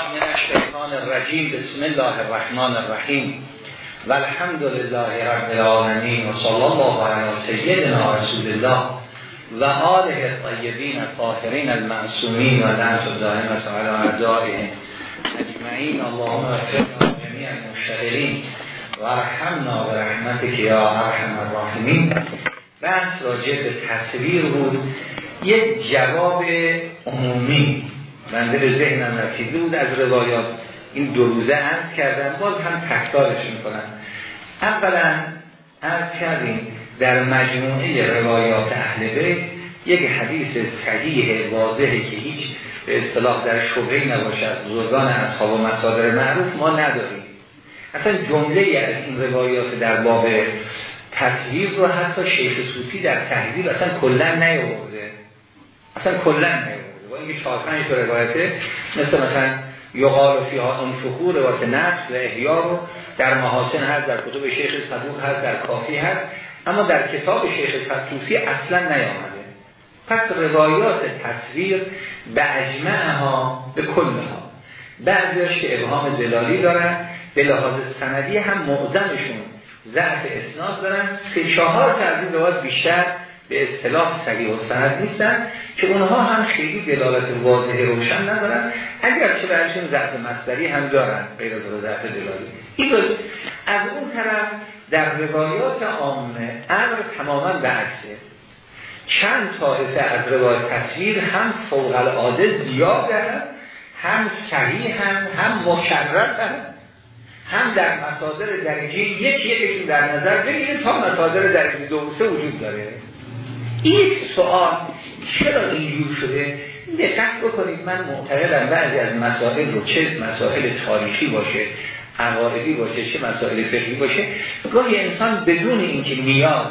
بالله من الشیطان الرجیم. بسم الله الرحمن الرحیم. و الحمد لله رب العالمین و صلی الله علی سیدنا رسول الله و آله الطیبین الطاهرین المعصومین و لعنت الدائمة علی اعدائهم اجمعین. اللهم اغفر جمیع المشتغلین و ارحمنا برحمتک یا ارحم الراحمین. بحث راجع به تصویر بود. یک جواب عمومی بنده به ذهنم رسیده بود از روایات. این دو روزه عرض کردن باز هم تکتارش می‌کنن. اولا عرض کردیم در مجموعه روایات اهل بیت یک حدیث صحیح واضحه که هیچ به اصطلاح در شبهی نباشه از بزرگان اصحاب و مصادر معروف ما نداریم. اصلا جمله از این روایات در باب تصویر رو حتی شیخ صوفی در تحضیب اصلا کلا نیاورده. اصلا کلا نیاورده. با اینکه چهار پنج تا روایته مثل مثلا یقال و فیها انفخور روایت نفس و احیا رو در محاسن هست در کتب شیخ صدوق هست در کافی هست اما در کتاب شیخ صدوقی اصلا نیامده. پس روایات تصویر به ها به کلها. بعضیش که ابهام دلالی دارن به لحاظ سندی هم معظمشون ضعف اسناد دارن. سه چهار تا از این بیشتر به اصطلاح صحیح و سند نیستن که اونها هم خیلی دلالت واضح روشن ندارن. اگر چه برشون ضعف مصدری هم دارن غیر از ضعف دلالی. این از اون طرف در روایات عامه امر تماما به عکسه چند طایفه از روایت تصویر هم فوق العاده زیاد هم صحیح هم هم مکرر هم در مصادر درجه یک یکشون در نظر بگیرید تا مصادر درجه دو سه وجود داره. این سوال چرا اینجور شده؟ دقت بکنید من معتقدم بعضی از مسائل رو چه مسائل تاریخی باشه عقایدی باشه چه مسائل فقهی باشه گاهی انسان بدون اینکه نیاز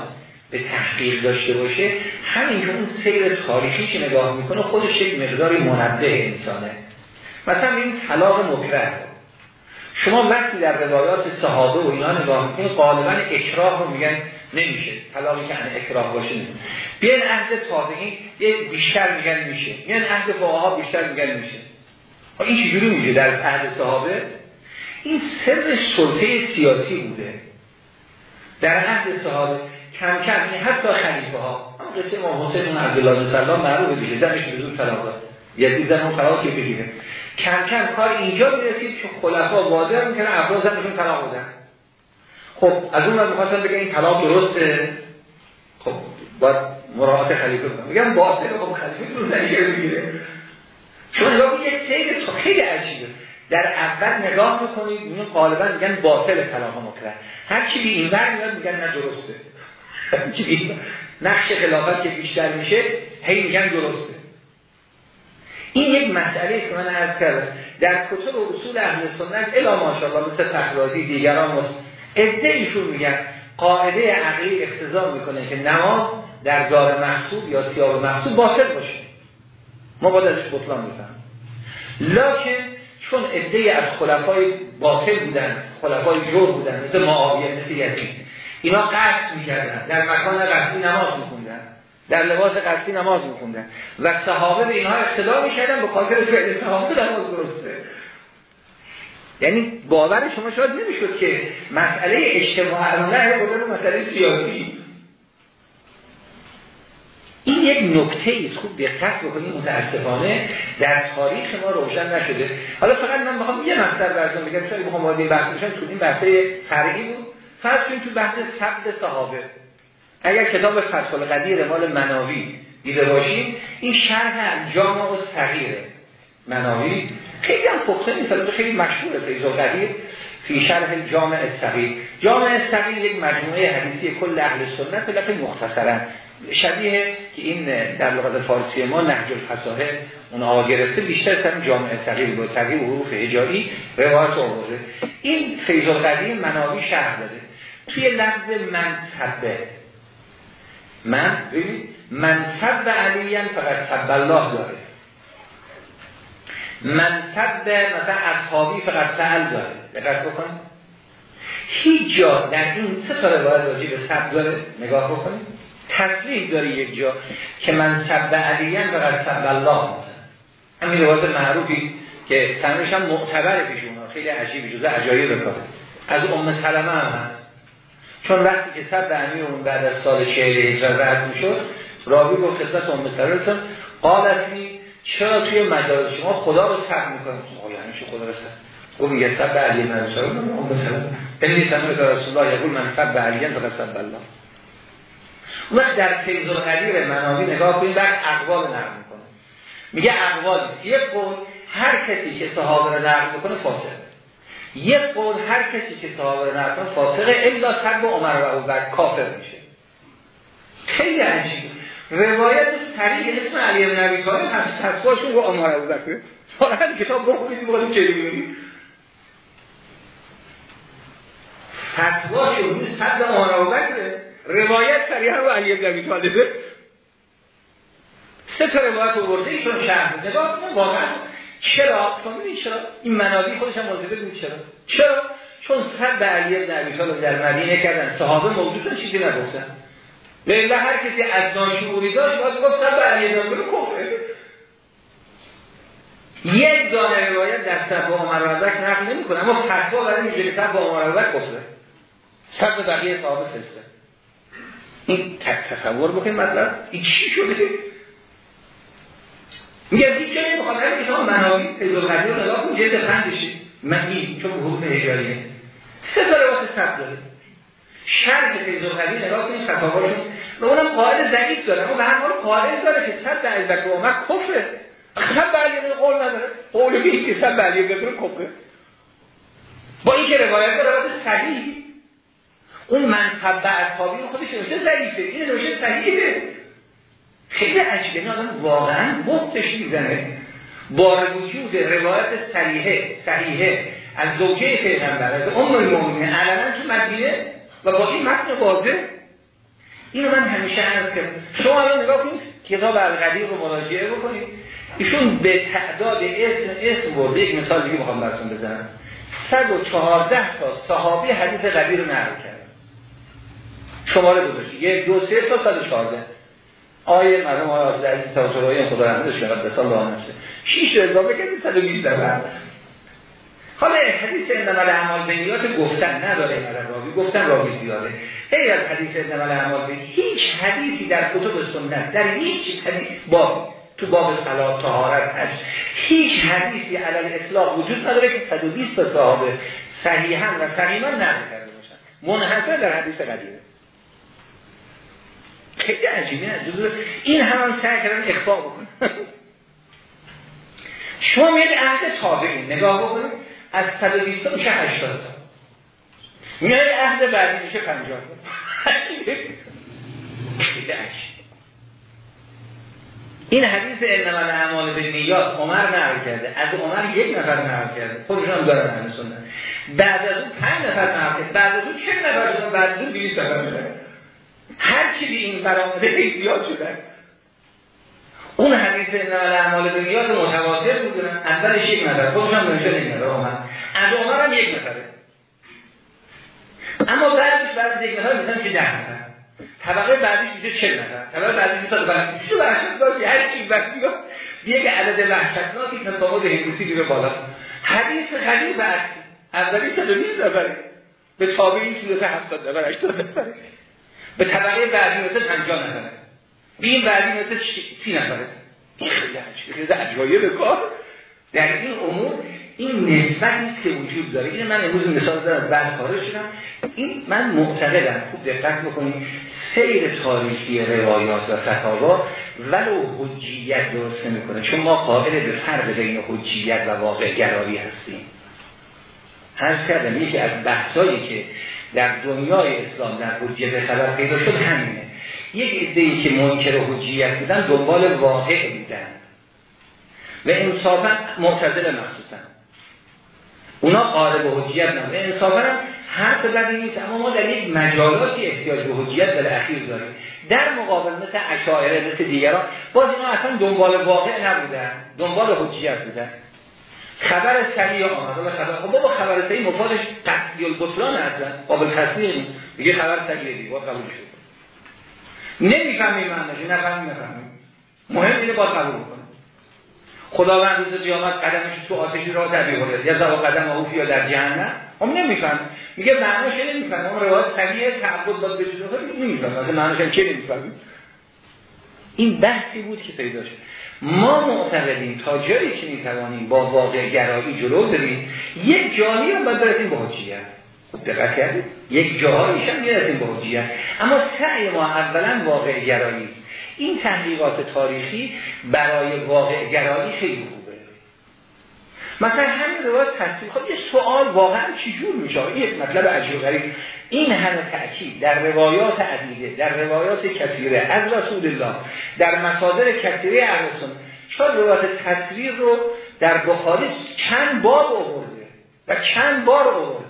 به تحقیق داشته باشه همین که اون سیر تاریخی که نگاه می‌کنه خودش یک مقداری منبه انسانه. مثلا این طلاق مکره شما وقتی در روایات صحابه و اینا نگاه می‌کنید غالبا اکراه رو میگن نمیشه. طلاقی که اکراه باشه نمیشه. بیان عهد تابعین یه بیشتر میگن میشه. بیان عهد فقها بیشتر میگن میشه. این چجوری میشه در عهد صحابه؟ این سر سلطه سیاسی بوده. در عهد صحابه کم کم یعنی حتی خلیفه ها قصه امام حسین اون عبدالله بن سلام معروفه دیگه زنش به زود طلاق داد. یزید زن اون طلاق که بگیره کم کم کار اینجا می‌رسید که خلفا واضح می‌کنن افراد زنشون طلاق بدن خب از اون وقت می‌خواستم بگم این طلاق درسته. خب باید مراعات خلیفه کنم میگم باطل خب خلیفه رو نگه بگیره چون لابی یک تو خیلی عجیبه. در اول نگاه می‌کنید این غالبا میگن باطل طلاق مکره هر چی بی این ور میاد میگن نه درسته. نقش خلافت که بیشتر میشه هی میگن درسته. این یک مسئله که من عرض کردم. در کتب اصول اهل سنت الا ماشاءالله مثل فخرازی دیگران عده ایشون میگن قاعده عقلی اختزام می‌کنه که نماز در دار محصول یا سیاب محصول باطل باشه. ما باید ازش بطلان میفهم لکن چون عده از خلفای باطل بودن خلفای جور بودن مثل معاویه مثل یزید اینا قصد می‌کردن. در مکان قصدی نماز میخوندن. در لباس قصدی نماز میخوندن. و صحابه به اینها اقتدا می‌کردن به خاطر فعل صحابه نماز درسته. یعنی باور شما شاید نمی‌شد که مسئله اجتماع نه بودن مسئله سیاسی. این یک نکته است. خوب دقت بکنید متاسفانه در تاریخ ما روشن نشده. حالا فقط من می‌خوام یه مقدار براتون بگم. شاید بخوام وارد بحث بشم تو این بحث فرعی بود. فرض کنید تو بحث ثبت صحابه. اگر کتاب فتح القدیر مال مناوی دیده باشیم این شرح جامع و صغیره. مناوی خیلی هم پخته نیست. خیلی مشهوره فیض قدیر فی شرح جامع استقیل جامع استقیل یک مجموعه حدیثی کل اهل سنت لکه مختصرا. شبیه که این در لغت فارسی ما نهج الفصاحه اون آقا گرفته بیشتر سر جامع استقیل با تقیب حروف هجایی روایت آورده. این فیض القدیر مناوی شرح داده. توی لفظ منصبه من ببین منصب علیین فقط سب الله داره. منصب مثلا اصحابی فقط سهل داره. دقت بکن هیچ جا در این سه تا روایت راجع به سب داره نگاه بکنید. تصریح داره یک جا که منصب علیین فقط سب الله همین روایت معروفی که سندش هم معتبر پیش اونا. خیلی عجیبی جزء عجایب بکنه از ام سلمه هم هست. چون وقتی که سب امیر اون بعد از سال شهر هجرت رد می‌شد راوی گفت خدمت ام سلمه قالتی چرا توی مجال شما خدا رو سب می‌کنید؟ یعنی خدا رو سب؟ گفت میگه سب علی من سلام ام سلمه این سمعت رسول الله یقول من سب علی فقط سب الله. اون در فیض القدیر مناوی نگاه کنید بعد اقوال نقل می‌کنه. میگه اقوال یک قول هر کسی که صحابه رو نقل می‌کنه فاسق. یک قول هر کسی که صحابه رو نقل کنه فاسقه الا سب عمر و ابوبکر کافر میشه. خیلی عجیب. روایت سریع اسم علی بن ابی طالب هست. تصواشون رو عمر و ابوبکر فقط کتاب بخونید بخونید چه می‌بینید فتواشون نیست حد عمر و ابوبکر روایت سریع رو علی بن ابی طالب. سه تا روایت آورده ایشون شرح نگاه کنه واقعا چرا؟ فهمیدید چرا؟ این منابی خودش هم بود چرا چرا؟ چون صد علی بن ابی طالب در مدینه کردن. صحابه موجودن چیزی نگفتن. لیلا هر کسی از ناشعوری داشت باید گفت به علی ابی کفره یک دانه روایت در صد عمر و ابوبکر نقل نمی‌کنه اما فتوا برای میگه صد عمر و ابوبکر کفره. به بقیه صحابه فسته این تصور بکنید مطلب این چی شده؟ میگه هیچ جایی می‌خواد همین کتاب مناوی فیض القدیر رو نگاه کن جلد پنجشه مهی چون حکم هجاریه سه تا روایت ثبت داره. شرح فیض القدیر نگاه کنید فتاواشون و اونم قاعده ضعیف داره. اما به هر حال قاعده داره که صد ابوبکر و عمر کفره. صد علی قول نداره. قول به که صد علی بن کفره. با این که روایت روایت صحیح. اون منصب به اصحابی خودش نوشته ضعیفه. این نوشته صحیحه. خیلی عجیبه. این آدم واقعا بختش می‌زنه. با وجود روایت صریحه صحیحه. از زوجه پیغمبر از ام المؤمنین. علنا تو مدینه و با این متن واضح اینو من همیشه عرض کردم شما الان نگاه کنید کتاب القدیر رو مراجعه بکنید. ایشون به تعداد اسم اسم برده. یک مثال دیگه می‌خوام براتون بزنم. 114 تا صحابی حدیث قدیر رو نقل کرد شماره گذاشت یک دو سه تا 114 آیه مرحوم آیه آزده عزیز توترهای خدا کنه به سال الله نفسه 6 رو اضافه کردیم 120 نفر حالا حدیث انما الاعمال بنیات گفتن نداره راوی گفتن راوی زیاده. غیر از حدیث الاعمال به هیچ حدیثی در کتب سنت در هیچ حدیث باب تو باب صلات طهارت هست هیچ حدیثی علی اصلاح وجود نداره که 120 تا صحابه صحیحا و صحیحا نقل کرده باشن. منحصر در حدیث قدیمه. خیلی عجیبی نه این هم سعی کردن اخفا بکنه شما میاد عهد تابعین نگاه بکنید از 120 میشه 80 تا؟ میاد عهد بعدی میشه 50 تا خیلی عجیب این حدیث انما الاعمال بالنیات عمر نقل کرده. از عمر یک نفر نقل کرده. خودشون هم دارن اهل سنت. بعد از اون پنج نفر نقل کرده. بعد از اون چه نفر شدن بعد از اون 200 نفر شدن هر چی به این برآمده زیاد شدن اون حدیث انما الاعمال بالنیات متواتر بودن اولش یک نفر. خودشون هم یک نفر عمر از عمر هم یک نفره. اما بعدش بعد یک نفر مثلا که ده نفر. طبقه بعدیش میشه چه نفر. طبقه بعدیش میشه بعد چه وحشتناکی هر چی وقتی دیگه عدد وحشتناکی تفاوت هندوسی میره بالا. حدیث خلیل بعد اولی 120 نفره. به تابعین صورت 70 نفر 80 نفره. به طبقه بعدی مثل 50 نفره. به این بعدی مثل 30 نفره. این خیلی عجیبه. کار. در این امور این نسبت نیست که وجود داره. این من امروز مثال دارم بحث خارج شدم. این من معتقدم خوب دقت بکنید سیر تاریخی روایات و فتاوا ولو حجیت درست نمی‌کنه. چون ما قائل به فرق بین حجیت و واقع گرایی هستیم. هر کردم یکی از بحثایی که در دنیای اسلام در حجیت خبر پیدا شد همینه. یک ای که منکر حجیت بودن دنبال واقع بودن. و انصافا معتزله مخصوصا. اونا قائل به حجیت نه انصافا هم حرف بدی نیست اما ما در یک مجالاتی احتیاج به حجیت بالاخیر داریم. در مقابل مثل اشاعره مثل دیگران باز اینا اصلا دنبال واقع نبودن دنبال حجیت بودن. خبر صحیح آمد خبر خب بابا خبر صحیح مفادش قطعی البطلان اصلا قابل تصدیق میگه خبر صحیح دی با قبول شد. نمی‌فهمی معنیش نفهمی نفهمی مهم اینه با قبول خداوند روز قیامت قدمش تو آتشی را در بیاره یا زوا قدم اوفی یا در جهنم. هم نمیفهم میگه معناش نمیفهم اون روایت صحیح تعبد باید بشه نمیفهم مثلا معناش هم چه نمی‌فهمیم این بحثی بود که پیدا شد. ما معتقدیم تا جایی که می‌توانیم با واقع گرایی جلو بریم یک جایی رو باید برسیم به حجیت دقت کردید؟ یک جاهایش هم می‌رسیم به حجیت اما سعی ما اولا واقع گرایی این تحقیقات تاریخی برای واقع گرایی خیلی خوبه. مثلا همین روایت تصدیق خب یه سوال واقعا چجور میشه؟ یک مطلب عجیب غریب. این همه تأکید در روایات عدیده در روایات کثیره از رسول الله در مصادر کثیره اهل چون روایت تصویر رو در بخاری چند بار آورده و چند بار آورده.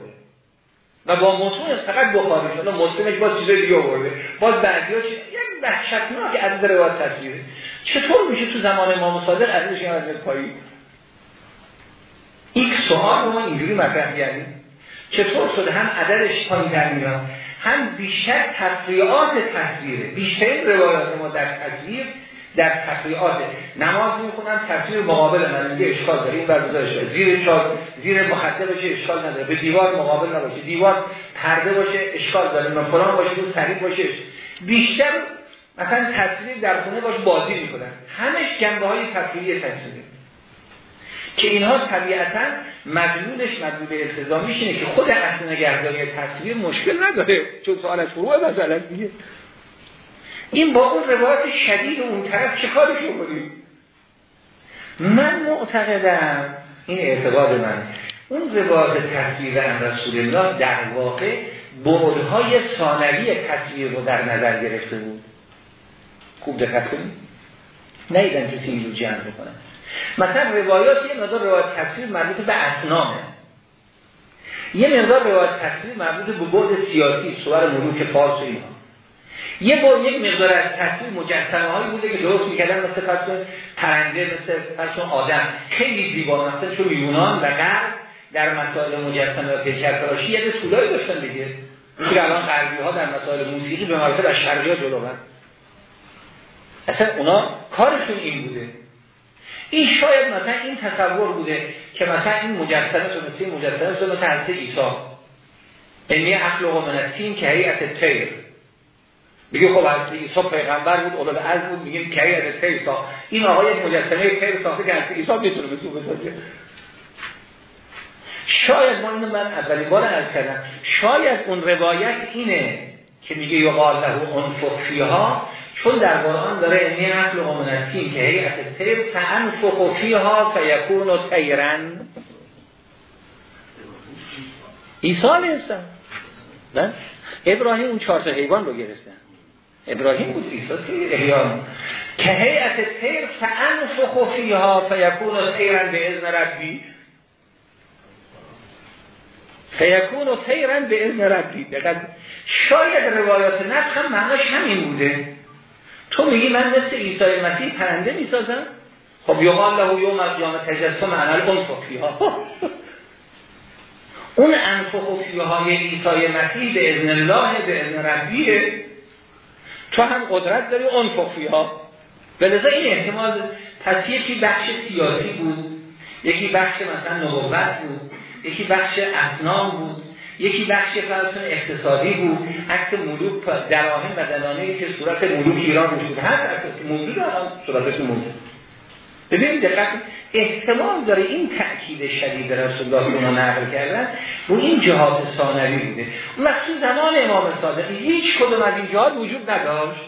و با متون فقط بخاری شده مسلمش با چیزای دیگه آورده. باز بعدی ها یک وحشتناک از روایت تصویره چطور میشه تو زمان امام صادق عزیزش از پایی؟ این سوال رو اینجوری مطرح کردیم. چطور شده هم عددش پایین در میاد هم بیشتر تفریعات تصویره بیشتر روایات ما در تصویر در تفریعات نماز می‌خونم تصویر مقابل من میگه اشکال داره این بر زیر چال زیر مخده باشه اشکال نداره. به دیوار مقابل نباشه. دیوار پرده باشه اشکال داره. من فلان باشه اون سریع باشه. بیشتر مثلا تصویر در خونه باشه بازی می‌کنن. همش جنبه های تصویری تصویری که اینها طبیعتا مدلولش مدلول التزامیش اینه که خود اصل نگهداری تصویر مشکل نداره. چون سوال از فروع مثلا میگه این با اون روایت شدید اون طرف چه کارش کنیم من معتقدم این اعتقاد من اون روایت تصویر ان رسول الله در واقع بعدهای ثانوی تصویر رو در نظر گرفته بود. خوب دقت کنید. نیدن کسی این رو جمع بکنه. مثلا روایات یه مقدار روایت تصویر مربوط به اسنامه یه مقدار روایت تصویر مربوط به بعد سیاسی سوار ملوک فارس اینا. یه با یک مقدار از تصویر مجسمه هایی بوده که درست می‌کردن مثل فرض پرنده مثل فرض آدم. خیلی زیبا مثلا چون یونان و غرب در مسائل مجسمه و پیکرفراشی یه طولایی داشتن دیگه. که الان غربی ها در مسائل موسیقی به مراتب از شرقی ها جلو اصلا اونا کارشون این بوده. این شاید مثلا این تصور بوده که مثلا این مجسمه تو مثل مجسمه تو مثل حضرت عیسی. اینی عقل و منتین که هیئت تیر میگه خب حضرت عیسی پیغمبر بود اولاد از بود میگیم که هیئت تیر سا این آقای مجسمه تیر ساخته که حضرت عیسی می‌تونه به سو بسازه. شاید ما اینو من اولین بار عرض کردم. شاید اون روایت اینه که میگه یقال له انفق فیها چون در قرآن داره اینی اصل و منتین که هیئت تیر تنفق فیها فیکون و تیرن عیسی السلام. بله. ابراهیم اون چهار تا حیوان رو گرفتن. ابراهیم بود عیسی احیان که هیئت تیر تنفق فیها فیکون و تیرن به اذن ربی. فیکون به اذن ربی. شاید روایات نفس هم معناش همین بوده. تو میگی من مثل عیسی مسیح پرنده می‌سازم؟ خب یقال له یوم از یوم تجسم عمل اون فیها. اون انفق فیهای عیسی مسیح به اذن الله به اذن ربیه. تو هم قدرت داری اون فیها به این احتمال پس یکی بخش سیاسی بود یکی بخش مثلا نبوت بود یکی بخش اسنام بود یکی بخش فرسون اقتصادی بود. عکس ملوک دراهم و دلانه که صورت ملوک ایران بود هر عکس موجود الان صورتش موجود ببینید دقت احتمال داره این تأکید شدید رسول الله رو نقل کردن رو این جهات ثانوی بوده. اون زمان امام صادق هیچ کدوم از این جهات وجود نداشت.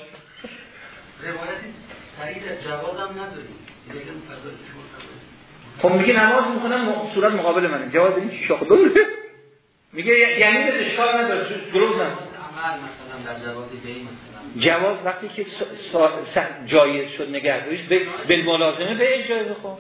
روایتی تایید جواب هم نداریم. خب میگه نماز می‌کنم صورت مقابل منه. جواز این چی شاخ میگه یعنی به اشکال نداره دروغ نمیگه جواب وقتی که جایز شد نگهداریش به ملازمه به اجازه خب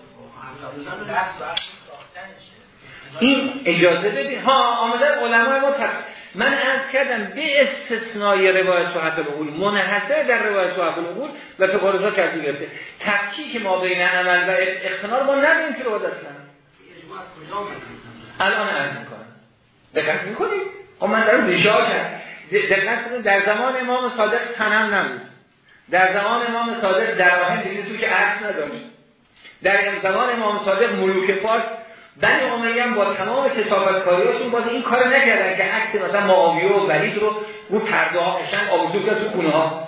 این اجازه بدین. ها آمده علمای ما تف... من از کردم به استثنای روایت صحت العقول منحصر در روایت صحت العقول و تقارضا کردی گرفته. تفکی که ما بین عمل و اختنار ما نداریم که روایت اصلا الان عرض می‌کنم. دقت می‌کنید خب من دارم ریشا کرد دقت کنید در زمان امام صادق تنم نبود. در زمان امام صادق دراهم دیگه تو که عکس نداشت. در زمان امام صادق ملوک فارس بنی امیه با تمام کسافت کاریاشون باز این کار نکردن که عکس مثلا معاویه و ولید رو رو پرده ها قشنگ آوردو تو خونه ها.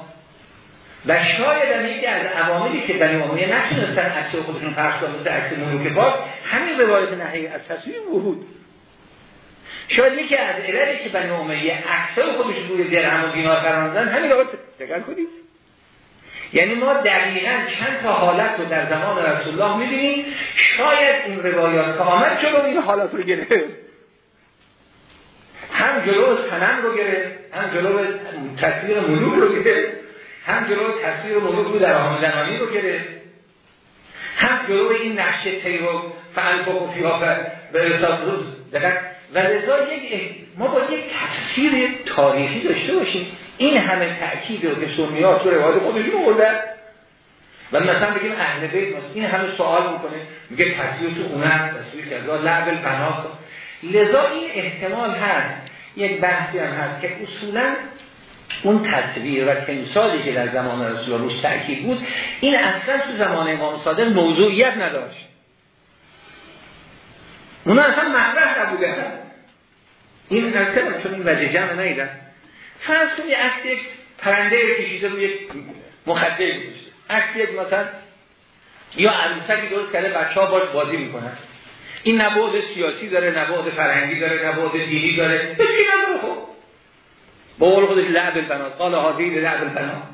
و شاید یکی از عواملی که بنی امیه نتونستن عکس خودشون پخش کنن مثل عکس ملوک فارس همین روایت نهی از تصویر ورود شاید یکی از عللی که بنی امیه عکسای خودش روی درهم و دینار قرار دادن همین رو دقت کنید. یعنی ما دقیقا چند تا حالت رو در زمان رسول الله می‌بینیم شاید این روایات آمد جلو این حالت رو گرفت. هم جلو سنم رو گرفت هم جلو تصویر ملوک رو گرفت هم جلو تصویر ملوک رو در آمد زمانی رو گرفت هم جلو این نقشه تی رو فعل و فیها به حساب روز و لذا یک ما با یک تفسیر تاریخی داشته باشیم. این همه تأکید رو که سنی تو روایت خودشون آوردن. و مثلا بگیم اهل بیت مثلا این همه سوال می‌کنه. میگه تصویر تو خونه است تصویر که از لعب الپناه لذا این احتمال هست. یک بحثی هم هست که اصولا اون تصویر و تمثالی که در زمان رسول روش تأکید بود این اصلا تو زمان امام صادق موضوعیت نداشت. اون اصلا نبوده این اصلا چون این وجه جمع نیدن فرض کنید عکس یک پرنده کشیده روی مخده گذاشته. عکس یک مثلا یا عروسکی درست کرده بچه ها باش بازی می‌کنن. این نبود سیاسی داره نبود فرهنگی داره نبود دینی داره. هیچی نداره خب. با قول خودش لعب البنات. قال حاضی لعب البنات.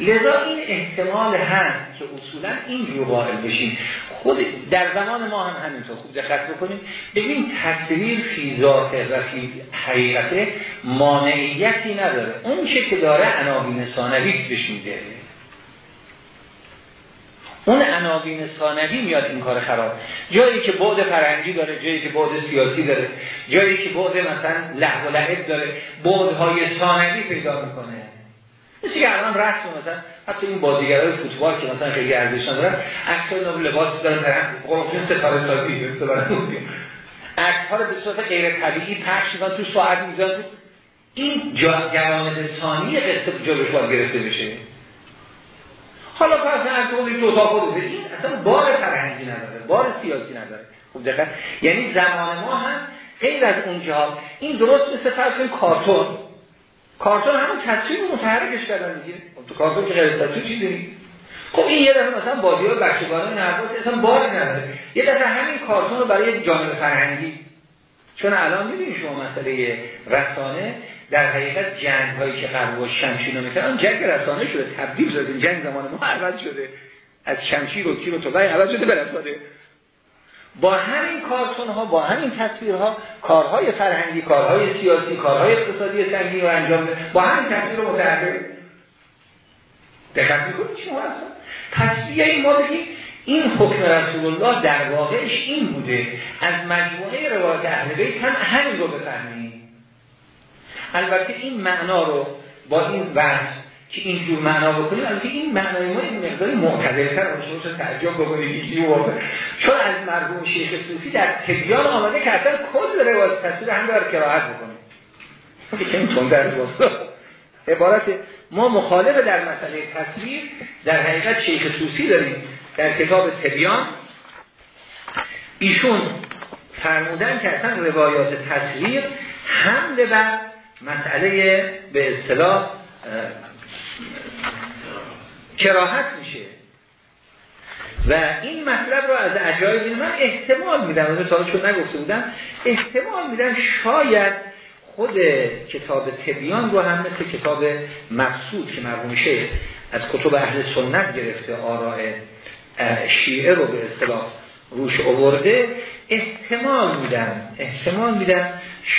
لذا این احتمال هست که اصولا این رو قائل بشیم. خود در زمان ما هم همینطور. خوب دقت بکنیم. ببین تصویر فی ذات و فی حقیقت مانعیتی نداره. اون چه که داره عناوین ثانوی بهش میده. اون عناوین ثانوی میاد این کار خراب. جایی که بعد فرنگی داره جایی که بعد سیاسی داره جایی که بعد مثلا لحو و لعب داره بعدهای ثانوی پیدا می‌کنه. مثل که الان رسم مثلا حتی این بازیگرای فوتبال که مثلا خیلی ارزش ندارن عکسای نو لباس دارن طرف قربون ستاره سازی عکس ها رو به صورت غیر طبیعی پخش می‌کنن تو ساعت می‌ذارن. این جوانب ثانی قصه جلوش باید گرفته بشه. حالا پس از اون دو تا خود این اصلا بار فرهنگی نداره بار سیاسی نداره. خوب دقت یعنی زمان ما هم غیر از اونجا این درست مثل فرض کارتون. کارتون همون تصویر متحرکش کردن دیگه. تو کارتون که غیر تصویر چیزی نیست خب این یه دفعه مثلا بازی ها بچگانه نرواز اصلا بار نداره. یه دفعه همین کارتون رو برای جانب فرهنگی. چون الان می‌دونی شما مسئله رسانه در حقیقت جنگ هایی که قرب و شمشیر می‌کنن جنگ رسانه شده تبدیل شده. جنگ زمان ما عوض شده. از شمشیر و تیر و توبه عوض شده به رسانه با همین کارتون ها با همین تصویرها کارهای فرهنگی کارهای سیاسی کارهای اقتصادی سنگین رو انجام با همین تصویر رو متحرک دقت می‌کنید شما هستن؟ تصویر ما این حکم رسول الله در واقعش این بوده. از مجموعه روایت اهل بیت هم همین رو بفهمیم. البته این معنا رو با این بحث که اینجور معنا بکنیم از این معنای ما این مقداری معتدلتر باشه. باشه تعجب بکنید چون از مرحوم شیخ صوفی در تبیان آمده که اصلا کل روایت تصویر هم داره کراهت بکنیم. که این تون در عبارت ما مخالف در مسئله تصویر در حقیقت شیخ صوفی داریم در کتاب تبیان. ایشون فرمودن که اصلا روایات تصویر حمله بر مسئله به اصطلاح کراهت میشه. و این مطلب رو از عجایب من احتمال میدم از تا چون نگفته بودم. احتمال میدم شاید خود کتاب تبیان رو هم مثل کتاب مقصود که مرحوم از کتب اهل سنت گرفته آراء شیعه رو به اصطلاح روش آورده احتمال میدم احتمال میدم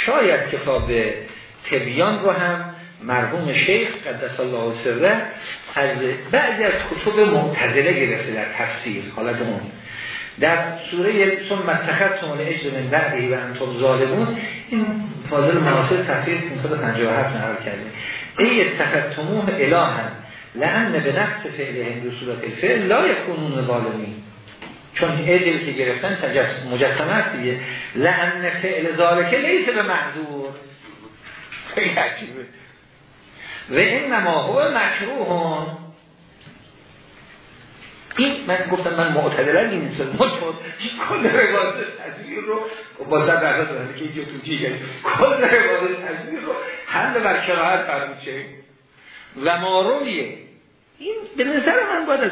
شاید کتاب تبیان رو هم مرحوم شیخ قدس الله سره از بعضی از کتب معتزله گرفته در تفسیر حالت اون. در سوره ثم اتخذتم الاجر من بعدی و انتم ظالمون. این فاضل مناسب تفسیر 557 نقل کرده. ای اتخذتموه الها لان به نقص فعلهم به صورت الفعل لا یکونون ظالمین. چون ادل که گرفتن مجسمه است دیگه. لان فعل ذالکه لیسه به محضور خیلی عجیبه. و این نما هو مکروه این من گفتم من معتدلا این نیستم کل روایت تصویر رو با در درست دارم که اینجا تو جیگه کل روایت تصویر رو حمل بر کراهت فرمود چه؟ و مارویه این به نظر من باید از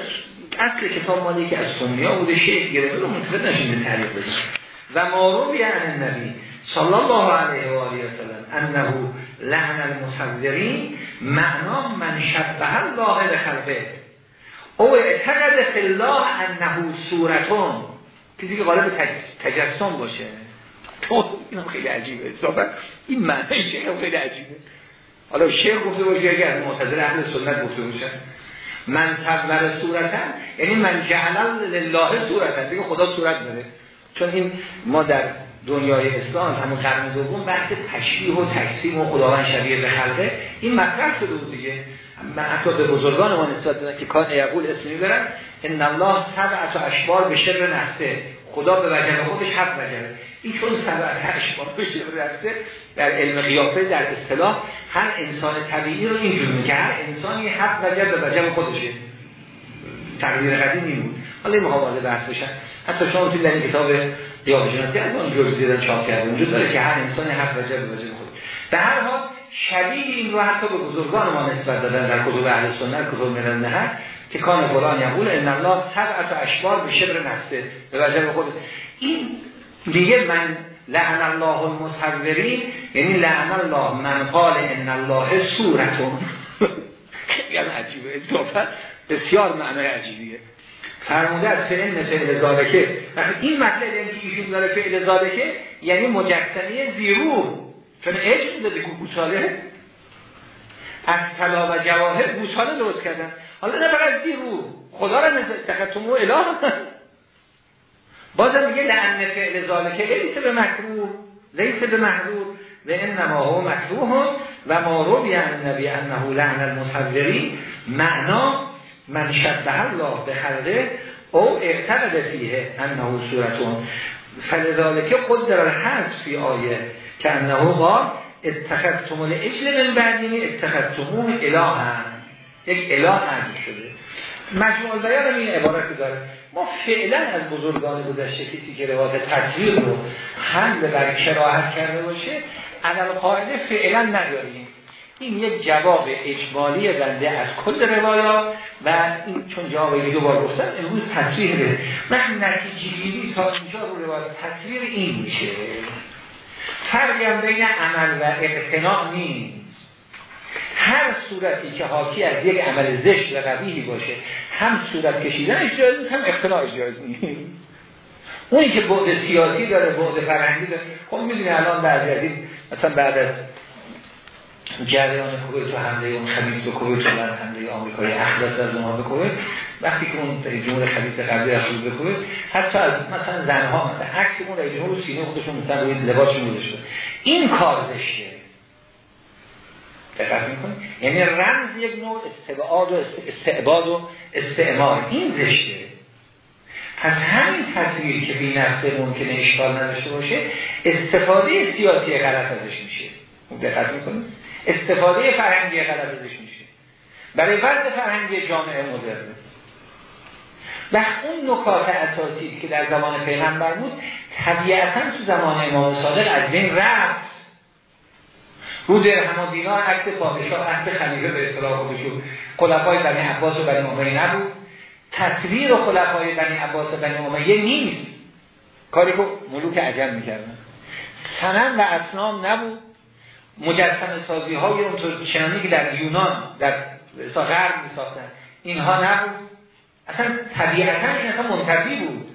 اصل کتاب مالی که از سنیا بوده شیخ گرفته رو منتفت نشین به تعریف بزن و ماروی عن نبی صلی الله علیه و آله و سلم انه لعن المصورین معنا من شبه الله به خلقه. او اعتقد الله انه صورتون. کسی که غالب تجسم باشه. تو این خیلی عجیبه. صحبت این معنی شیخ خیلی عجیبه. حالا شیخ گفته باشه اگر معتزله اهل سنت گفته باشن من صور صورتن یعنی من جعل لله صورتن دیگه خدا صورت داره. چون این ما در دنیای اسلام همون قرن دوم بحث تشبیه و تکسیم و خداوند شبیه به خلقه. این مطرح شده بود دیگه. من حتی به بزرگان ما نسبت دادن که کان یقول اسمی برن. ان الله سبعت اشبار به شر نفسه. خدا به وجه خودش هفت وجه. این چون سبعت اشبار به شر نفسه در علم قیافه در اصطلاح هر انسان طبیعی رو اینجور میگه. هر انسانی هفت وجه به وجه خودشه. تقدیر قدیمی بود. حالا محاوله بحث بشن حتی شما توی در کتاب قیافه شناسی از اون جور زیدن چاپ کرده اونجور داره که هر انسانی هفت وجه به وجه خود. به هر حال شبیه این رو حتی به بزرگان ما نسبت دادن در کتب اهل سنت کتب من نه که کان قرآن یقول ان الله سبعت اشبار به شبر نفسه به وجه خود. این دیگه من لعن الله المصورین یعنی لعن الله من قال ان الله صورتون یعنی عجیبه اضافه بسیار معنای عجیبیه. فرموده از فعل فعل زالکه این مطلب یعنی که ایشون داره فعل زالکه یعنی مجسمه زیرو چون عشق داده که گوساله. از طلا و جواهر گوساله درست کردن. حالا نه فقط زیرو خدا را تختمو اله. بازم میگه لعن فعل ذالکه لیسه به مکروه لیسه به محضور و انما هو مکروه و ما رو بیان نبی انه لعن المصوری. معنا من شبه الله به خلقه او اعتقد فیه انه صورتون. فلذالک قدر الحذف فی آیه که انه قال اتخذتم الاجل من بعدینی اتخذتموه اله هم یک اله هم شده. مجموع بیان این عبارت داره. ما فعلا از بزرگان گذشته کسی که روایت تصویر رو حمل بر کراهت کرده باشه عدم قاعده فعلا نداریم. این یک جواب اجمالی بنده از کل روایات و این چون جواب دو بار گفتم امروز تصویر بده من نتیجه گیری تا اینجا رو روایت تصویر این میشه. فرقی بین عمل و اقتناع نیست. هر صورتی که حاکی از یک عمل زشت و قبیهی باشه هم صورت کشیدن نیست هم اقتناعش جایز نیست. اونی که بعد سیاسی داره بعد فرهنگی داره خب می‌دونی الان بعضی از این مثلا بعد از جریان کویت و حمله اون خمیس و کویت و حمله آمریکایی اخلاص از اونها به کویت. وقتی که اون جمهور خلیج قبلی رسول به کویت حتی از مثلا زنها مثلا عکس اون رئیس جمهور سینه خودشون مثلا روی لباسشون گذاشته این کار داشته. دقت می‌کنید یعنی رمز یک نوع استبعاد و استعباد و استعمال این زشته پس همین تصویری که بی نفسه ممکنه اشکال نداشته باشه استفاده سیاسی غلط ازش میشه. دقت می‌کنید استفاده فرهنگی غلط ازش میشه. برای وضع فرهنگی جامعه مدرن. و اون نکات اساسی که در زمان پیغمبر بود طبیعتا تو زمان امام صادق از بین رفت. رو درهم و دینار عکس پادشاه عکس خلیفه به اصطلاح خودشون خلفای بنی عباس و بنی امیه نبود. تصویر خلفای بنی عباس و بنی امیه نیست کاری که ملوک عجم می‌کردن. سنن و اسنام نبود. مجسم سازی های اونطور چنانی که در یونان در غرب میساختن. اینها نبود. اصلا طبیعتا این اصلا منتفی بود.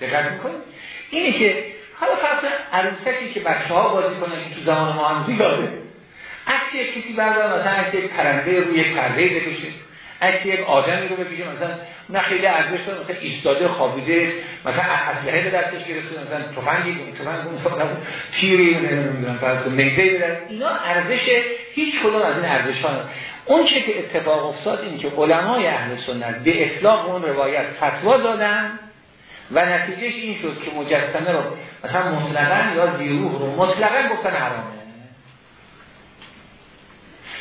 دقت می‌کنید؟ اینه که حالا فرض عروسکی که بچه ها بازی کنن که تو زمان ما هم زیاده. عکس یک کسی بردار مثلا عکس یک پرنده روی پرده بکشه. عکس یک آدمی رو بکشه مثلا نه خیلی ارزش داره مثلا ایستاده خوابیده مثلا اسلحه به دستش گرفته مثلا تفنگی تفنگ مثلا تیری نمی‌دونم فرض میزه بدن اینا ارزش هیچ کدوم از این ارزش ها اون چه که اتفاق افتاد این که علمای اهل سنت به اطلاق اون روایت فتوا دادن و نتیجهش این شد که مجسمه رو مثلا مطلقا یا زیروح رو مطلقا گفتن حرامه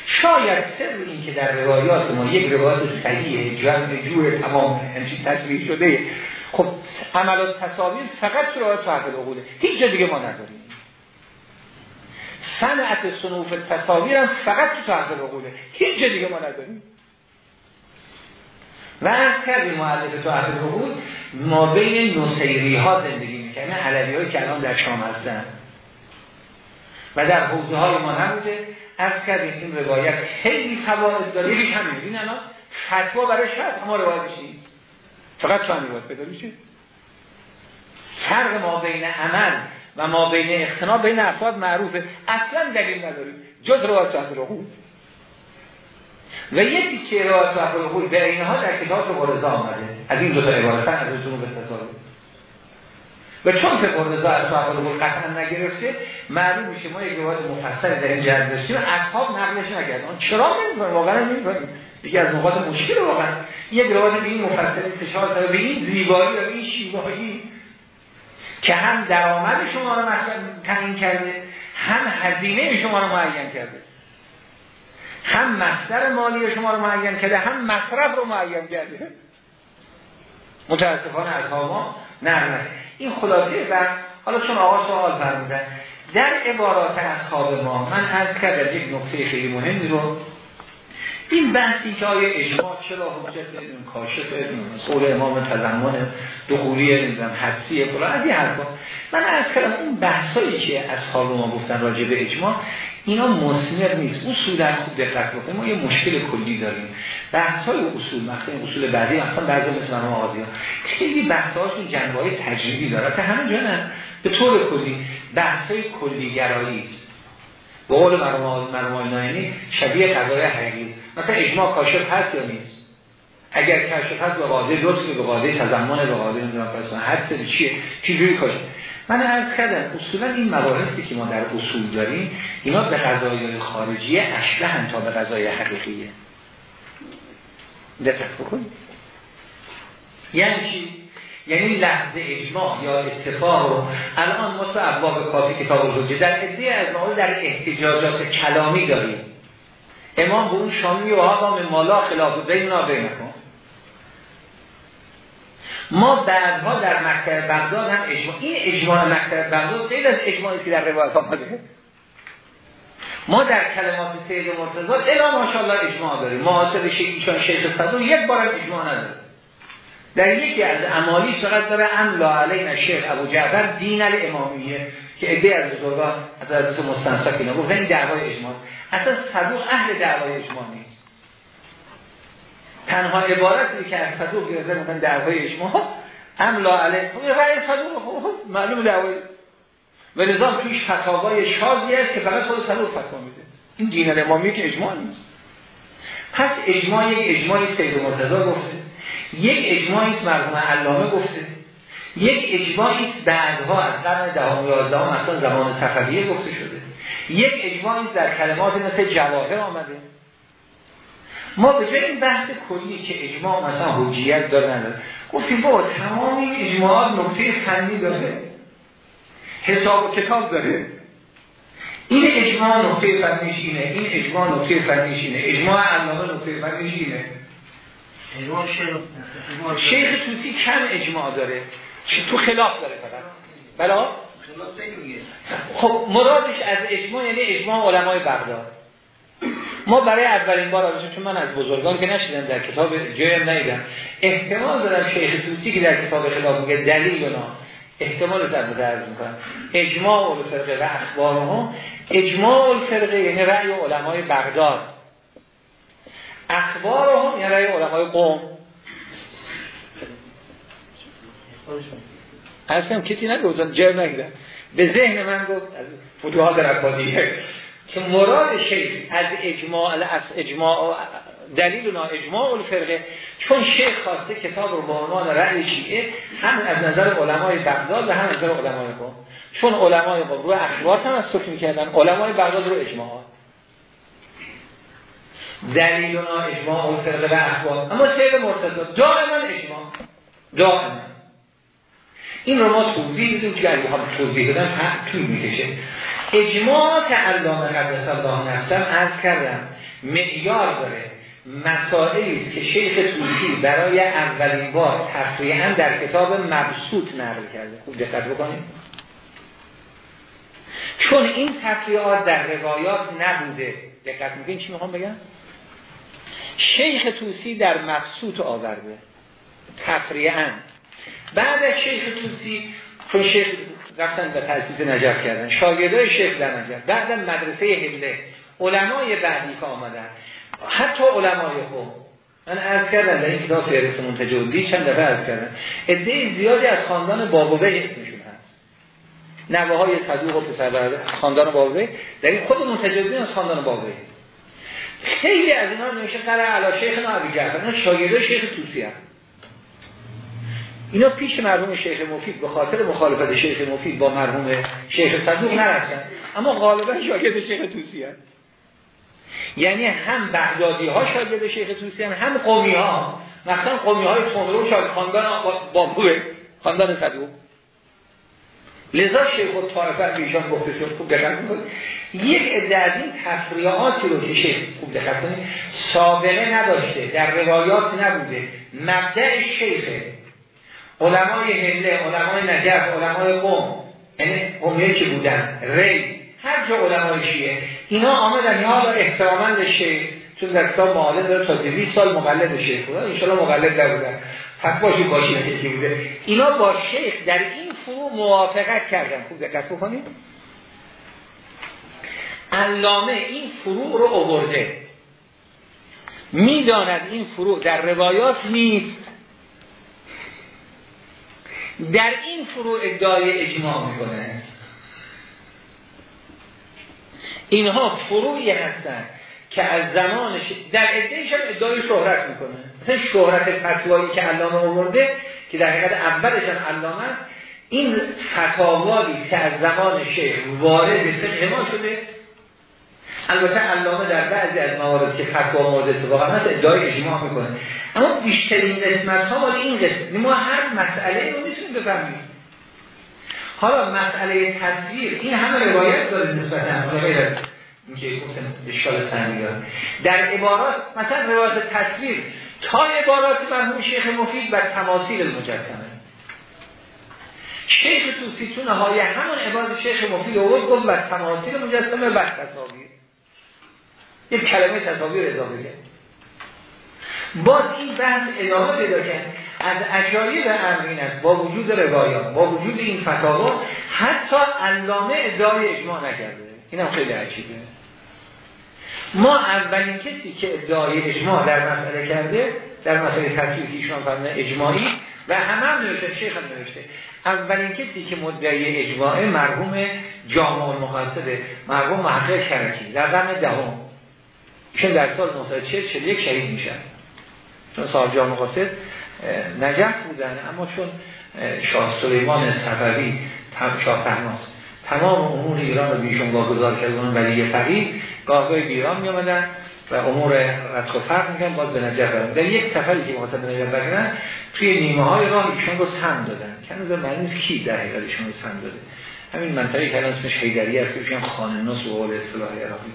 شاید سر این که در روایات ما یک روایات صحیحه جمع جور تمام همچین تصویر شده. خب عملات تصاویر فقط تو روایات صحبه العقوله هیچ جا دیگه ما نداریم. صنعت صنوف تصاویر هم فقط تو صحبه العقوله هیچ جا دیگه ما نداریم. و از کردیم معلف تو اهل ما بین نصیری ها زندگی می‌کنه علوی هایی که الان در شام هستن. و در حوزه های ما نبوده از کردیم این روایت خیلی فواید داره. یکی همین این الان فتوا برای هست ما روایتش نیست فقط چند روایت پیدا میشه؟ فرق ما بین عمل و ما بین اختناب بین افراد معروفه. اصلا دلیل نداریم جز روایت صاحب العقول. و یکی که روایت صاحب العقول به اینها در کتاب مورزا آمده. از این دو تا عبارتن از جنوب تصاویر. و چون که قرنزا صاحب القول قطعا نگرفته معلوم میشه ما یک روایت مفصل در این جهت داشتیم اصحاب نقلش نکردن. چرا نمی‌فهمن واقعا نمی‌فهمن دیگه از نقاط مشکل واقعا. یک روایت به این مفصل فشار داره به این زیبایی و این شیوایی که هم درآمد شما رو تعیین کرده هم هزینه شما رو معین کرده هم مصدر مالی شما رو معین کرده هم مصرف رو معین کرده. متاسفانه از ما نه این خلاصه بحث. حالا چون آقا سوال فرمودن. در عبارات اصحاب ما من از کردم یک نقطه خیلی مهمی رو این بحثی که آیا اجماع چرا حجت بدون کاشف بدون قول امام تزمان دخولی نمی‌دونم حدسی از این حرفا. من از کردم اون بحثایی که اصحاب ما گفتن راجع به اجماع اینا مصمر نیست. اصولا خوب دقت بکنیم ما یه مشکل کلی داریم. بحث های اصول مثلا اصول بعدی مثلا بعضی مثل ما آزی ها خیلی بحث هاشون جنبه های تجربی داره. تا همه نه. به طور کلی بحث های کلی گرایی است به قول مرمای ناینی شبیه قضای حقیقی مثلا اجماع کاشف هست یا نیست؟ اگر کاشف هست به قاضی لطفی به قاضی تضمن به قاضی نمی‌دونم پس هر چیه؟ چی جوری کاشف؟ من عرض کردم اصولا این مباحثی که ما در اصول داریم اینا به قضایای خارجی اشبه هم تا به قضای حقیقیه دقت بکنید. یعنی چی؟ یعنی لحظه اجماع یا اتفاق رو. الان ما تو ابواب کافی کتاب الحجه در عده از ما در احتجاجات کلامی داریم. امام به اون شامی و آقام مالا خلاف بیننا بینکن ما بعدها در مکتب بغداد هم اجماع این اجماع مکتب بغداد غیر از اجماعی که در روایت آمده. ما در کلمات سید مرتضی الا ماشاءالله اجماع داریم. معاصر شیخ چون شیخ صدر یک بار اجماع نداره در یکی از امالی فقط داره املا علینا شیخ ابو جعفر دین الامامیه که ایده از بزرگان از حضرت مستنصف اینا گفت این دعوای اجماع. اصلا صدوق اهل دعوای اجماع نیست. تنها عبارتی که از صدوق گرفته مثلا دعوای اجماع املا علیه رأی صدوق خب، معلوم دعوای. و نظام توش فتاوای شازی است که فقط خود صدوق فتوا میده. این دین الامامی که اجماع نیست. پس اجماع یک اجماعی سید مرتضی گفته. یک اجماعی مرحوم علامه گفته. یک اجماعی بعدها از قرن دهم یازدهم مثلا زمان صفویه گفته شده. یک اجماعی در کلمات مثل جواهر آمده. ما به جای این بحث کلی که اجماع مثلا حجیت داره نداره گفتیم با تمام این اجماعات نقطه فنی داره. حساب و کتاب داره. این اجماع نقطه فنیش اینه این اجماع نقطه فنیش اینه اجماع علامه نقطه فنیش اینه. شیخ توسی کم اجماع داره. تو خلاف داره فقط. بلا؟ خب مرادش از اجماع یعنی اجماع علمای بغداد. ما برای اولین بار چون من از بزرگان که نشیدم در کتاب جایم نیدم احتمال دارم شیخ توسی که در کتاب خلاف میگه دلیل و احتمال در متعرض می‌کنم. اجماع الفرقه و اخبار هم اجماع الفرقه یعنی رأی علمای بغداد. اخبار هم یعنی رأی علمای قوم. اصلا کسی نگفتم جر نگیدم به ذهن من گفت از فتوحات ربانیه که مراد شیخ از اجماع از اجماع دلیل اجماع الفرقه چون شیخ خواسته کتاب رو با عنوان رأی شیعه هم از نظر علمای بغداد و هم از نظر علمای قوم. چون علمای قوم رو اخبار هم از سکن کردن علمای بغداد رو اجماع. دلیل اجماع الفرقه و اخبار اما سیر مرتضی دائما اجماع. دائما این رو ما توضیح بدیم که اگه هم توضیح بدن طول می‌کشه. اجماع که علامه قدس الله نفسم از کردم معیار داره. مسائلی که شیخ توسی برای اولین بار تصریحا در کتاب مبسوط نقل کرده. خوب دقت بکنید. چون این تفریعات در روایات نبوده. دقت می‌کنید چی می‌خوام بگم؟ شیخ توسی در مبسوط آورده. تفریعا. بعد از شیخ توسی چون شیخ رفتن به تحصیل نجف کردن شاگردای شیخ در نجف بعد مدرسه هله علمای بعدی که آمدن حتی علمای خوب من عرض کردم در این کتاب فهرست منتجودی چند دفعه عرض کردم. عده زیادی از خاندان بابوه اسمشون هست. نوه های صدوق و پسر خاندان بابوه در این خود منتجودی از خاندان بابوه خیلی از اینا نمیشه قرار علا شیخ نابی جعفر اینا شاگرده شیخ توسی هست اینا پیش مرحوم شیخ مفید به خاطر مخالفت شیخ مفید با مرحوم شیخ صدوق نرفتن. اما غالبا شاگرد شیخ توسی هست یعنی هم بغدادی ها شاگرد شیخ توسی هم, هم قومی ها مثلا قومی های تمرو شاگرد خاندان بابوه خاندان صدوق. لذا شیخ و طایفه ایشان گفته شد خوب دقت یک عده از این تفریعاتی رو که شیخ خوب دقت کنید سابقه نداشته در روایات نبوده. مبدع شیخه علمای هله علمای نجف علمای قوم یعنی قومیه که بودن ری هر جا علمای شیعه. اینا آمدن یا حالا احتراما شیخ چون در کتاب معالم داره تا 200 سال مقلد شیخ بودن انشالله مقلد نبودن. پس باشی باشی که بوده. اینا با شیخ در این فرو موافقت کردن. خوب دقت بکنید. علامه این فروع رو آورده. می‌داند این فروع در روایات نیست. در این فروع ادعای اجماع می‌کنه. اینها فروعی هستند که از زمان در ادعایش هم ادعای شهرت می‌کنه. مثلا شهرت فتوایی که علامه آورده که در حقیقت اولش هم علامه است این فتاوالی که از زمان شیخ وارد فقه ما شده البته علامه در بعضی از موارد که فتوا مورد اتفاق هست ادعای اجماع می‌کنه. اما بیشترین قسمت ها مال این قسمت. ما هر مسئله رو می‌تونیم بفهمیم. حالا مسئله تصویر این همه روایت داره نسبت حالا غیر اینکه گفتم اشکال سنگیان در عبارات مثلا روایت تصویر تا عبارات مرحوم شیخ مفید بر تماثیل المجسمه. شیخ توسی تو نهای همون عبارت شیخ مفید آورد گفت بر تماثیل مجسمه بر تصاویر. یک کلمه تصاویر اضافه کرد. باز این بحث ادامه پیدا کرد. از اجایی به امرین است. با وجود روایات با وجود این فتاوا حتی علامه ادعای اجماع نکرده. این هم خیلی عجیبه. ما اولین کسی که ادعای اجماع در مسئله کرده در مسئله تصویر که ایشان اجماعی و همه هم نوشته شیخ هم نوشته. اولین کسی که مدعی اجماعه مرحوم جامع المقاصده مرحوم محقق شرکی در قرن دهم ایشون در سال 1940 یک شهید میشن. چون صاحب جامع مقاصد نجف بودن اما چون شاه سلیمان صفوی شاه تحماس تمام امور ایران رو بیشون واگذار کردن ولی فقیه گاهگاه ایران می آمدن و امور رد و فرق میگن باز به نجف برن در یک سفری که مقصد به نجف برن توی نیمه های راه ایشون رو سم دادن. که هنوز معنی کی در حقیقت ایشون رو سم داده. همین منطقه که الان اسمش حیدری هست که خانه نص و قول اصطلاح عراقی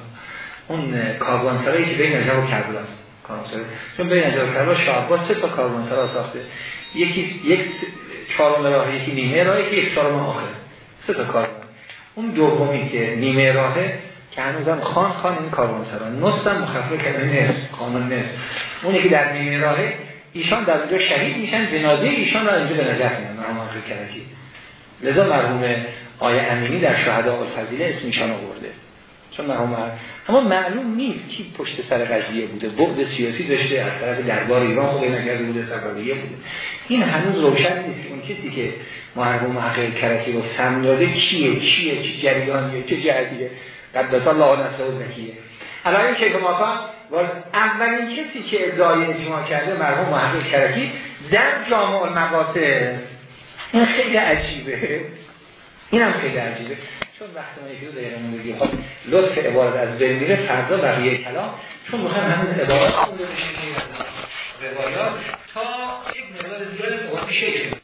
اون کاروانسرایی که بین نجف و کربلا است. کاروانسرا چون بین نجف و کربلا شاه سه تا کاروانسرا ساخته. یکی یک چهارم راه یکی نیمه راه یکی یک چهارم آخر. سه تا کاروان اون دومی که نیمه راهه که هنوزم خان خان این کاروانسرا نصم مخفف کردن نصف قانون نصف. اونی که در نیمه راهه ایشان در اونجا شهید میشن جنازه ایشان را اینجا به نجف میان مرحوم کرکی لذا مرحوم آیه امینی در شهدا الفضیله اسم ایشان آورده چون اما معلوم نیست کی پشت سر قضیه بوده. بعد سیاسی داشته از طرف دربار ایران خود نکرده بوده سفریه بوده. این هنوز روشن نیست. اون کسی که مرحوم حقیق کرکی رو سم داده کیه کیه چه جریانیه؟ چه جهتیه؟ قدس الله نفسه و زکیه الان شیخ مافا اولین کسی که ادعای اجماع کرده مرحوم محقق کرکی در جامع المقاصد. این خیلی عجیبه. این هم خیلی عجیبه. چون وقت ما یکی دو دقیقه مونده خب لطف عبارت از بین میره فردا بقیه کلام چون مهم همین خونده بشه روایات تا یک مقدار زیادی میشه